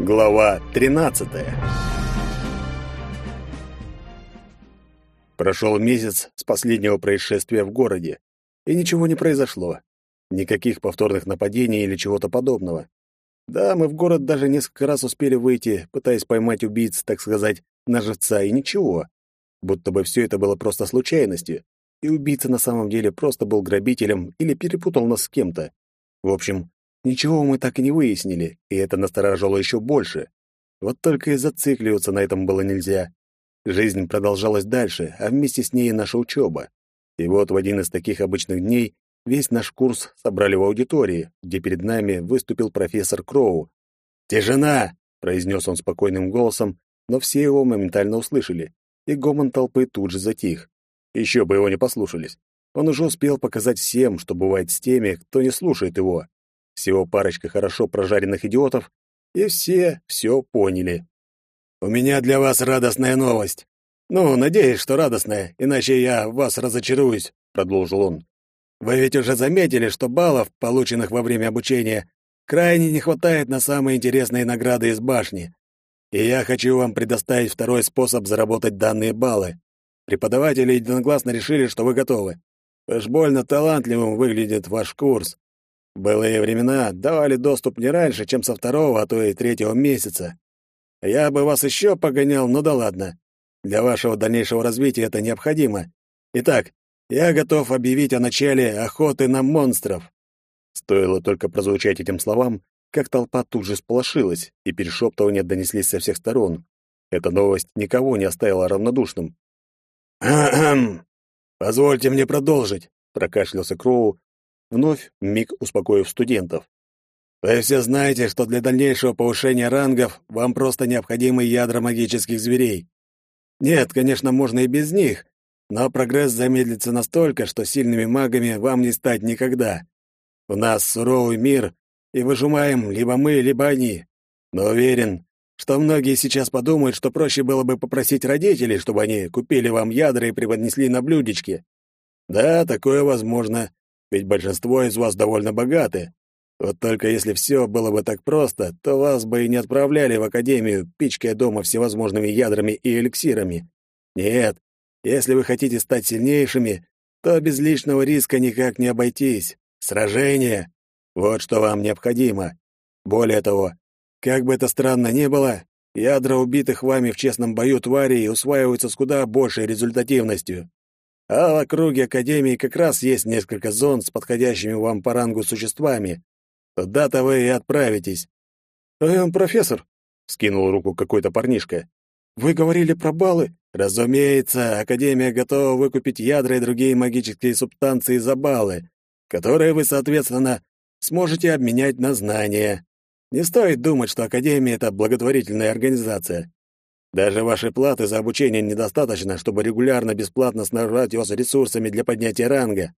Глава 13. Прошел месяц с последнего происшествия в городе, и ничего не произошло. Никаких повторных нападений или чего-то подобного. Да, мы в город даже несколько раз успели выйти, пытаясь поймать убийц, так сказать, на живца, и ничего. Будто бы все это было просто случайностью, и убийца на самом деле просто был грабителем или перепутал нас с кем-то. В общем, ничего мы так и не выяснили, и это насторожило еще больше. Вот только и зацикливаться на этом было нельзя. Жизнь продолжалась дальше, а вместе с ней и наша учеба. И вот в один из таких обычных дней весь наш курс собрали в аудитории, где перед нами выступил профессор Кроу. «Тишина!» — произнес он спокойным голосом, но все его моментально услышали, и гомон толпы тут же затих. Еще бы его не послушались. Он уже успел показать всем, что бывает с теми, кто не слушает его. Всего парочка хорошо прожаренных идиотов, и все все поняли. «У меня для вас радостная новость. Ну, надеюсь, что радостная, иначе я вас разочаруюсь», — продолжил он. «Вы ведь уже заметили, что баллов, полученных во время обучения, крайне не хватает на самые интересные награды из башни. И я хочу вам предоставить второй способ заработать данные баллы. Преподаватели единогласно решили, что вы готовы. Уж больно талантливым выглядит ваш курс. Былые времена давали доступ не раньше, чем со второго, а то и третьего месяца. Я бы вас еще погонял, но да ладно. Для вашего дальнейшего развития это необходимо. Итак, я готов объявить о начале охоты на монстров. Стоило только прозвучать этим словам, как толпа тут же сполошилась, и перешептывания донеслись со всех сторон. Эта новость никого не оставила равнодушным. «Ахм! Позвольте мне продолжить», — прокашлялся Кроу, вновь миг успокоив студентов. «Вы все знаете, что для дальнейшего повышения рангов вам просто необходимы ядра магических зверей. Нет, конечно, можно и без них, но прогресс замедлится настолько, что сильными магами вам не стать никогда. У нас суровый мир, и выжимаем либо мы, либо они. Но уверен, что многие сейчас подумают, что проще было бы попросить родителей, чтобы они купили вам ядра и преподнесли на блюдечке. Да, такое возможно, ведь большинство из вас довольно богаты. Вот только если все было бы так просто, то вас бы и не отправляли в академию, пичкая дома всевозможными ядрами и эликсирами. Нет, если вы хотите стать сильнейшими, то без личного риска никак не обойтись. Сражение — вот что вам необходимо. Более того, как бы это странно ни было, ядра убитых вами в честном бою тварей усваиваются с куда большей результативностью. А в округе Академии как раз есть несколько зон с подходящими вам по рангу существами. Туда-то вы и отправитесь. «Эм, профессор», — скинул руку какой-то парнишка, — «вы говорили про баллы?» «Разумеется, Академия готова выкупить ядра и другие магические субстанции за баллы, которые вы, соответственно, сможете обменять на знания. Не стоит думать, что Академия — это благотворительная организация. Даже вашей платы за обучение недостаточно, чтобы регулярно бесплатно снабжать вас ресурсами для поднятия ранга.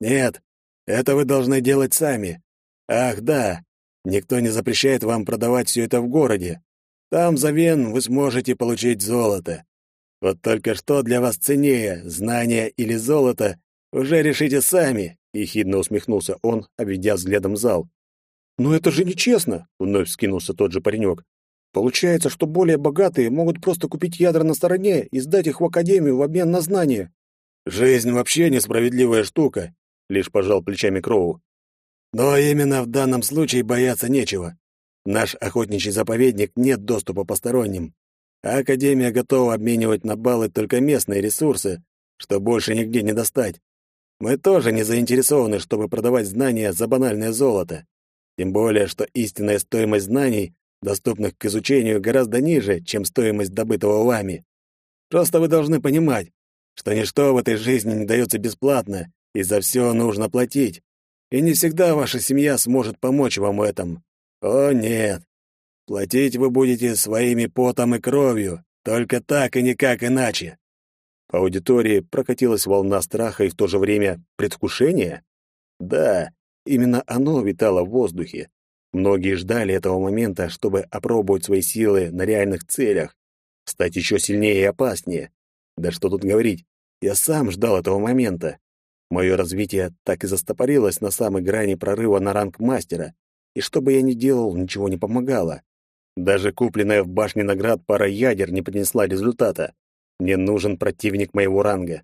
Нет, это вы должны делать сами. Ах, да, никто не запрещает вам продавать все это в городе. Там за вен вы сможете получить золото. Вот только что для вас ценнее, знания или золото, уже решите сами, ехидно усмехнулся он, обведя взглядом зал. «Но это же нечестно!» — вновь вскинулся тот же паренек. «Получается, что более богатые могут просто купить ядра на стороне и сдать их в академию в обмен на знания». «Жизнь вообще несправедливая штука», — лишь пожал плечами Кроу. «Но именно в данном случае бояться нечего. наш охотничий заповедник нет доступа посторонним, а Академия готова обменивать на баллы только местные ресурсы, что больше нигде не достать. Мы тоже не заинтересованы, чтобы продавать знания за банальное золото. Тем более, что истинная стоимость знаний, доступных к изучению, гораздо ниже, чем стоимость добытого вами. Просто вы должны понимать, что ничто в этой жизни не дается бесплатно, и за все нужно платить. И не всегда ваша семья сможет помочь вам в этом. О, нет. Платить вы будете своими потом и кровью, только так и никак иначе. По аудитории прокатилась волна страха и в то же время предвкушения. Да, Именно оно витало в воздухе. Многие ждали этого момента, чтобы опробовать свои силы на реальных целях, стать еще сильнее и опаснее. Да что тут говорить, я сам ждал этого момента. Мое развитие так и застопорилось на самой грани прорыва на ранг мастера, и что бы я ни делал, ничего не помогало. Даже купленная в башне наград пара ядер не принесла результата. Мне нужен противник моего ранга.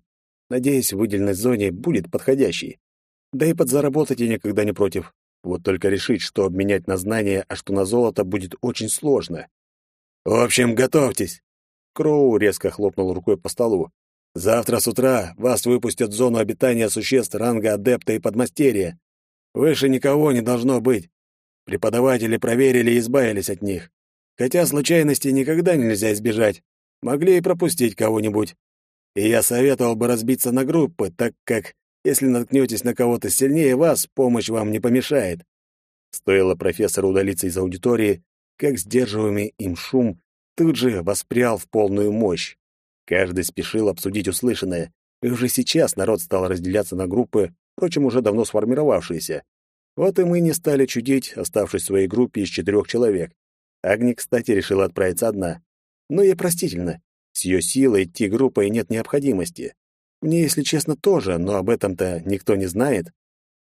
Надеюсь, в выделенной зоне будет подходящий. Да и подзаработать я никогда не против. Вот только решить, что обменять на знания, а что на золото, будет очень сложно. В общем, готовьтесь. Кроу резко хлопнул рукой по столу. Завтра с утра вас выпустят в зону обитания существ ранга адепта и подмастерья. Выше никого не должно быть. Преподаватели проверили и избавились от них. Хотя случайностей никогда нельзя избежать. Могли и пропустить кого-нибудь. И я советовал бы разбиться на группы, так как, если наткнетесь на кого-то сильнее вас, помощь вам не помешает. Стоило профессору удалиться из аудитории, как сдерживаемый им шум тут же воспрял в полную мощь. Каждый спешил обсудить услышанное, и уже сейчас народ стал разделяться на группы, впрочем, уже давно сформировавшиеся. Вот и мы не стали чудить, оставшись в своей группе из четырех человек. Агни, кстати, решила отправиться одна. Но ей простительно. С ее силой идти группой нет необходимости. Мне, если честно, тоже, но об этом-то никто не знает.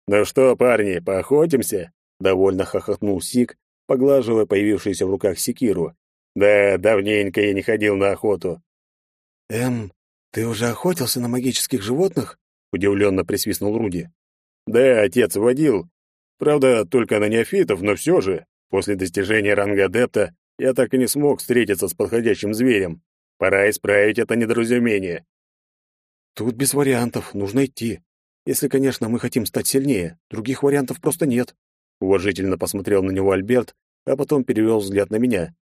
«Ну что, парни, поохотимся?» — довольно хохотнул Сик, поглаживая появившуюся в руках секиру. «Да, давненько я не ходил на охоту». «Эм, ты уже охотился на магических животных?» — удивленно присвистнул Руди. «Да, отец водил. Правда, только на неофитов, но все же. После достижения ранга адепта я так и не смог встретиться с подходящим зверем. Пора исправить это недоразумение. Тут без вариантов, нужно идти. Если, конечно, мы хотим стать сильнее. Других вариантов просто нет. Уважительно посмотрел на него Альберт, а потом перевел взгляд на меня.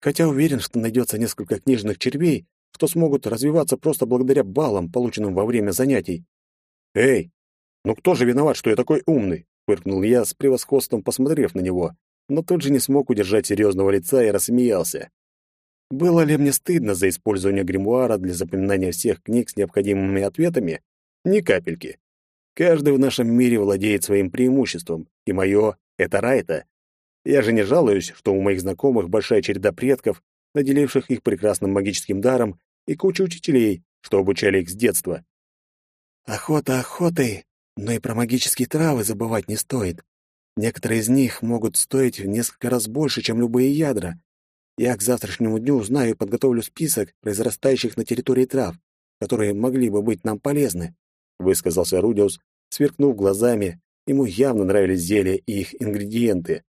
Хотя уверен, что найдется несколько книжных червей, что смогут развиваться просто благодаря баллам, полученным во время занятий. Эй, ну кто же виноват, что я такой умный? фыркнул я, с превосходством посмотрев на него, но тут же не смог удержать серьезного лица и рассмеялся. Было ли мне стыдно за использование гримуара для запоминания всех книг с необходимыми ответами? Ни капельки. Каждый в нашем мире владеет своим преимуществом, и мое — это Райта. Я же не жалуюсь, что у моих знакомых большая череда предков, наделивших их прекрасным магическим даром, и куча учителей, что обучали их с детства. Охота охотой, но и про магические травы забывать не стоит. Некоторые из них могут стоить в несколько раз больше, чем любые ядра, я к завтрашнему дню узнаю и подготовлю список произрастающих на территории трав, которые могли бы быть нам полезны», — высказался Рудиус, сверкнув глазами. Ему явно нравились зелья и их ингредиенты.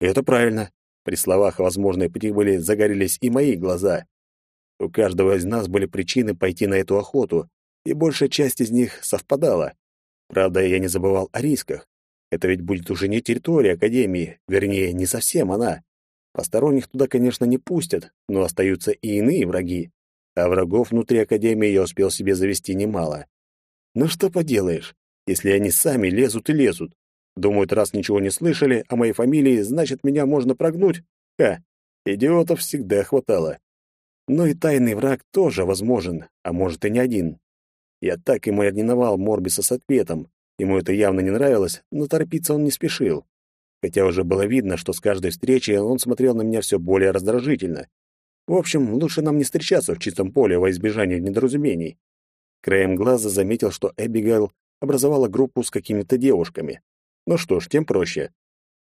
это правильно. При словах о возможной прибыли загорелись и мои глаза. У каждого из нас были причины пойти на эту охоту, и большая часть из них совпадала. Правда, я не забывал о рисках. Это ведь будет уже не территория Академии, вернее, не совсем она. Посторонних туда, конечно, не пустят, но остаются и иные враги. А врагов внутри Академии я успел себе завести немало. Ну что поделаешь, если они сами лезут и лезут. Думают, раз ничего не слышали о моей фамилии, значит, меня можно прогнуть? Ха, идиотов всегда хватало. Но и тайный враг тоже возможен, а может и не один. Я так и мариновал Морбиса с ответом. Ему это явно не нравилось, но торопиться он не спешил хотя уже было видно, что с каждой встречи он смотрел на меня все более раздражительно. В общем, лучше нам не встречаться в чистом поле во избежание недоразумений. Краем глаза заметил, что Эбигейл образовала группу с какими-то девушками. Ну что ж, тем проще.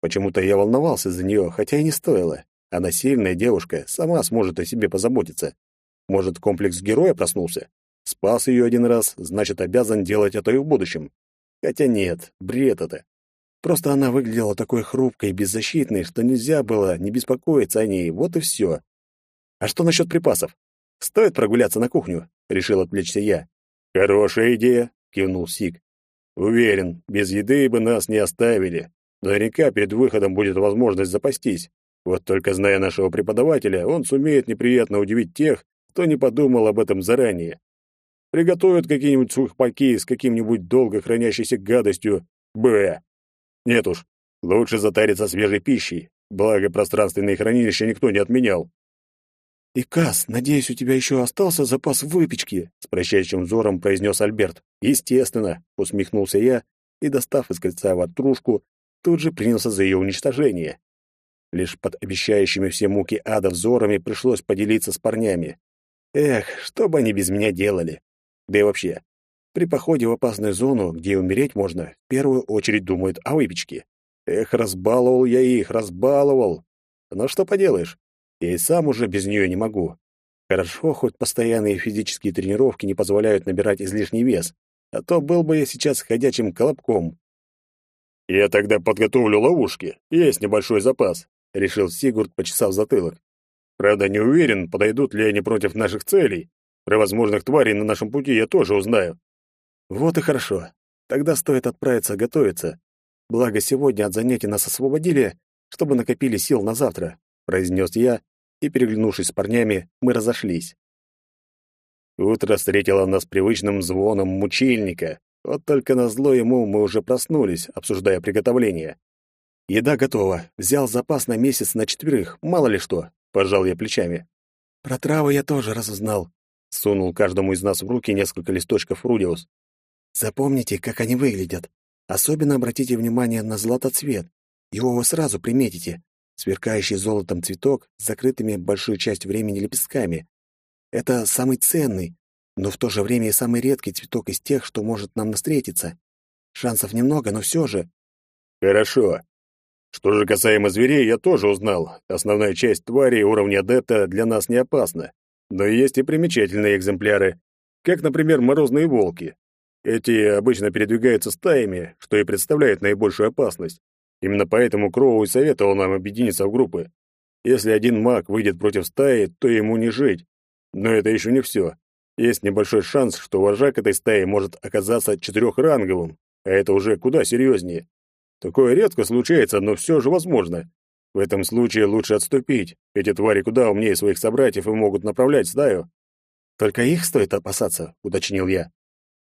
Почему-то я волновался за нее, хотя и не стоило. Она сильная девушка, сама сможет о себе позаботиться. Может, комплекс героя проснулся? Спас ее один раз, значит, обязан делать это и в будущем. Хотя нет, бред это. Просто она выглядела такой хрупкой и беззащитной, что нельзя было не беспокоиться о ней, вот и все. А что насчет припасов? Стоит прогуляться на кухню, решил отвлечься я. Хорошая идея, кивнул Сик. Уверен, без еды бы нас не оставили. Наверняка перед выходом будет возможность запастись. Вот только зная нашего преподавателя, он сумеет неприятно удивить тех, кто не подумал об этом заранее. Приготовят какие-нибудь сухпаки с каким-нибудь долго хранящейся гадостью. Б. Нет уж, лучше затариться свежей пищей, благо пространственные хранилища никто не отменял. «Икас, надеюсь, у тебя еще остался запас выпечки?» — с прощающим взором произнес Альберт. «Естественно», — усмехнулся я и, достав из кольца ватрушку, тут же принялся за ее уничтожение. Лишь под обещающими все муки ада взорами пришлось поделиться с парнями. Эх, что бы они без меня делали? Да и вообще, при походе в опасную зону, где умереть можно, в первую очередь думают о выпечке. Эх, разбаловал я их, разбаловал. Но что поделаешь, Я и сам уже без нее не могу. Хорошо, хоть постоянные физические тренировки не позволяют набирать излишний вес, а то был бы я сейчас ходячим колобком. «Я тогда подготовлю ловушки. Есть небольшой запас», — решил Сигурд, почесав затылок. «Правда, не уверен, подойдут ли они против наших целей. Про возможных тварей на нашем пути я тоже узнаю». «Вот и хорошо. Тогда стоит отправиться готовиться. Благо, сегодня от занятий нас освободили, чтобы накопили сил на завтра», — произнес я, и, переглянувшись с парнями, мы разошлись. Утро встретило нас привычным звоном мучильника. Вот только на зло ему мы уже проснулись, обсуждая приготовление. «Еда готова. Взял запас на месяц на четверых. Мало ли что», — пожал я плечами. «Про травы я тоже разузнал», — сунул каждому из нас в руки несколько листочков Рудиус. «Запомните, как они выглядят. Особенно обратите внимание на златоцвет. Его вы сразу приметите сверкающий золотом цветок с закрытыми большую часть времени лепестками. Это самый ценный, но в то же время и самый редкий цветок из тех, что может нам встретиться. Шансов немного, но все же. Хорошо. Что же касаемо зверей, я тоже узнал. Основная часть тварей уровня адепта для нас не опасна. Но есть и примечательные экземпляры, как, например, морозные волки. Эти обычно передвигаются стаями, что и представляет наибольшую опасность. Именно поэтому Кроу и советовал нам объединиться в группы. Если один маг выйдет против стаи, то ему не жить. Но это еще не все. Есть небольшой шанс, что вожак этой стаи может оказаться четырехранговым, а это уже куда серьезнее. Такое редко случается, но все же возможно. В этом случае лучше отступить. Эти твари куда умнее своих собратьев и могут направлять стаю. Только их стоит опасаться, уточнил я.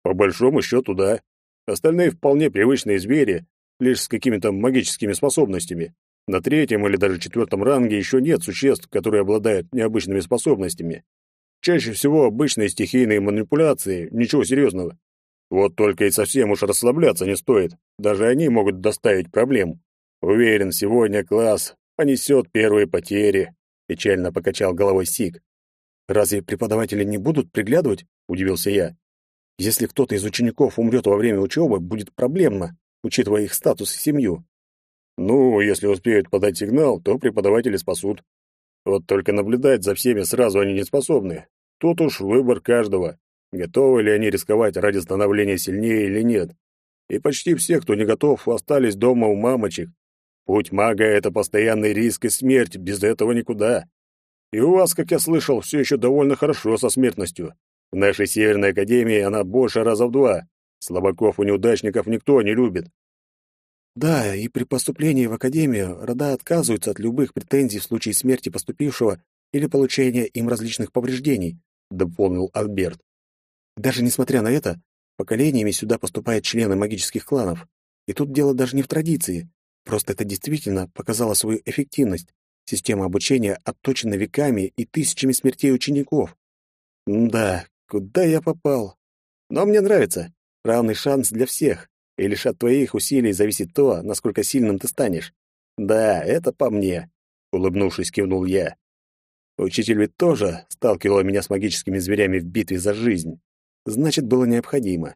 По большому счету, да. Остальные вполне привычные звери, лишь с какими-то магическими способностями. На третьем или даже четвертом ранге еще нет существ, которые обладают необычными способностями. Чаще всего обычные стихийные манипуляции, ничего серьезного. Вот только и совсем уж расслабляться не стоит. Даже они могут доставить проблем. Уверен, сегодня класс понесет первые потери. Печально покачал головой Сик. Разве преподаватели не будут приглядывать? Удивился я. Если кто-то из учеников умрет во время учебы, будет проблемно учитывая их статус и семью. Ну, если успеют подать сигнал, то преподаватели спасут. Вот только наблюдать за всеми сразу они не способны. Тут уж выбор каждого, готовы ли они рисковать ради становления сильнее или нет. И почти все, кто не готов, остались дома у мамочек. Путь мага — это постоянный риск и смерть, без этого никуда. И у вас, как я слышал, все еще довольно хорошо со смертностью. В нашей Северной Академии она больше раза в два. Слабаков и неудачников никто не любит. Да, и при поступлении в академию рода отказываются от любых претензий в случае смерти поступившего или получения им различных повреждений, дополнил Альберт. Даже несмотря на это, поколениями сюда поступают члены магических кланов. И тут дело даже не в традиции. Просто это действительно показало свою эффективность. Система обучения отточена веками и тысячами смертей учеников. да, куда я попал? Но мне нравится. Равный шанс для всех, и лишь от твоих усилий зависит то, насколько сильным ты станешь. Да, это по мне, улыбнувшись, кивнул я. Учитель ведь тоже сталкивал меня с магическими зверями в битве за жизнь. Значит, было необходимо.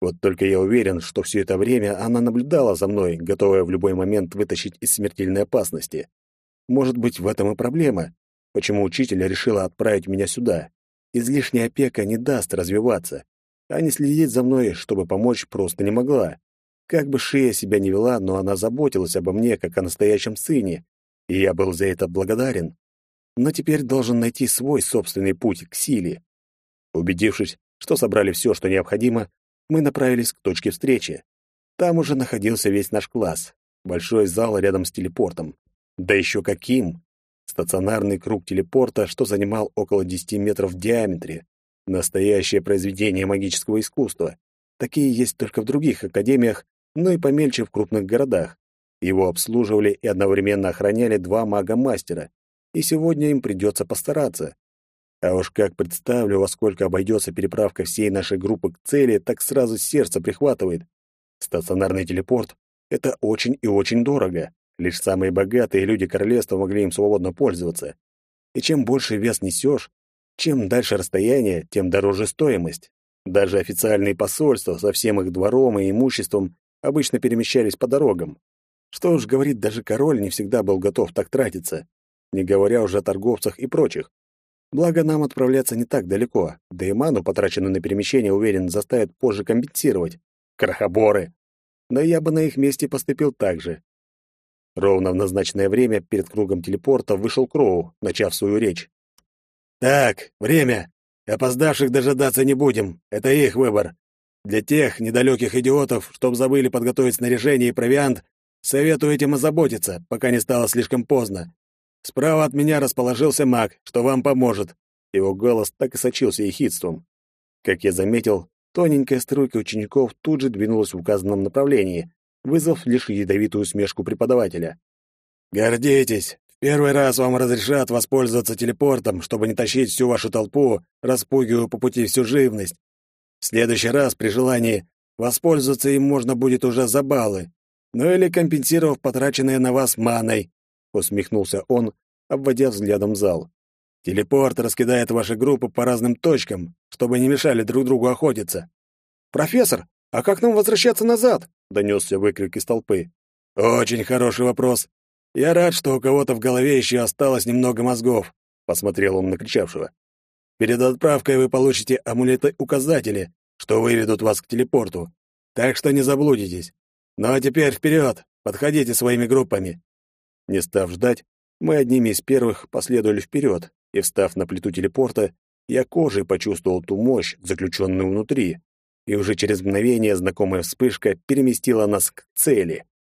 Вот только я уверен, что все это время она наблюдала за мной, готовая в любой момент вытащить из смертельной опасности. Может быть, в этом и проблема, почему учитель решила отправить меня сюда. Излишняя опека не даст развиваться а не следить за мной, чтобы помочь, просто не могла. Как бы Шия себя не вела, но она заботилась обо мне, как о настоящем сыне, и я был за это благодарен. Но теперь должен найти свой собственный путь к силе. Убедившись, что собрали все, что необходимо, мы направились к точке встречи. Там уже находился весь наш класс. Большой зал рядом с телепортом. Да еще каким! Стационарный круг телепорта, что занимал около 10 метров в диаметре. Настоящее произведение магического искусства. Такие есть только в других академиях, но и помельче в крупных городах. Его обслуживали и одновременно охраняли два мага-мастера, и сегодня им придется постараться. А уж как представлю, во сколько обойдется переправка всей нашей группы к цели, так сразу сердце прихватывает. Стационарный телепорт — это очень и очень дорого. Лишь самые богатые люди королевства могли им свободно пользоваться. И чем больше вес несешь, чем дальше расстояние, тем дороже стоимость. Даже официальные посольства со всем их двором и имуществом обычно перемещались по дорогам. Что уж говорить, даже король не всегда был готов так тратиться. не говоря уже о торговцах и прочих. Благо, нам отправляться не так далеко, да и ману, потраченную на перемещение, уверен, заставят позже компенсировать. Крохоборы! Но я бы на их месте поступил так же. Ровно в назначенное время перед кругом телепорта вышел Кроу, начав свою речь. «Так, время. Опоздавших дожидаться не будем. Это их выбор. Для тех недалеких идиотов, чтоб забыли подготовить снаряжение и провиант, советую этим озаботиться, пока не стало слишком поздно. Справа от меня расположился маг, что вам поможет». Его голос так и сочился ехидством. Как я заметил, тоненькая струйка учеников тут же двинулась в указанном направлении, вызвав лишь ядовитую смешку преподавателя. «Гордитесь! В первый раз вам разрешат воспользоваться телепортом, чтобы не тащить всю вашу толпу, распугивая по пути всю живность. В следующий раз, при желании, воспользоваться им можно будет уже за баллы, ну или компенсировав потраченное на вас маной», — усмехнулся он, обводя взглядом зал. «Телепорт раскидает ваши группы по разным точкам, чтобы не мешали друг другу охотиться». «Профессор, а как нам возвращаться назад?» — донесся выкрик из толпы. «Очень хороший вопрос. Я рад, что у кого-то в голове еще осталось немного мозгов», — посмотрел он на кричавшего. «Перед отправкой вы получите амулеты-указатели, что выведут вас к телепорту. Так что не заблудитесь. Ну а теперь вперед, подходите своими группами». Не став ждать, мы одними из первых последовали вперед, и, встав на плиту телепорта, я кожей почувствовал ту мощь, заключенную внутри, и уже через мгновение знакомая вспышка переместила нас к цели.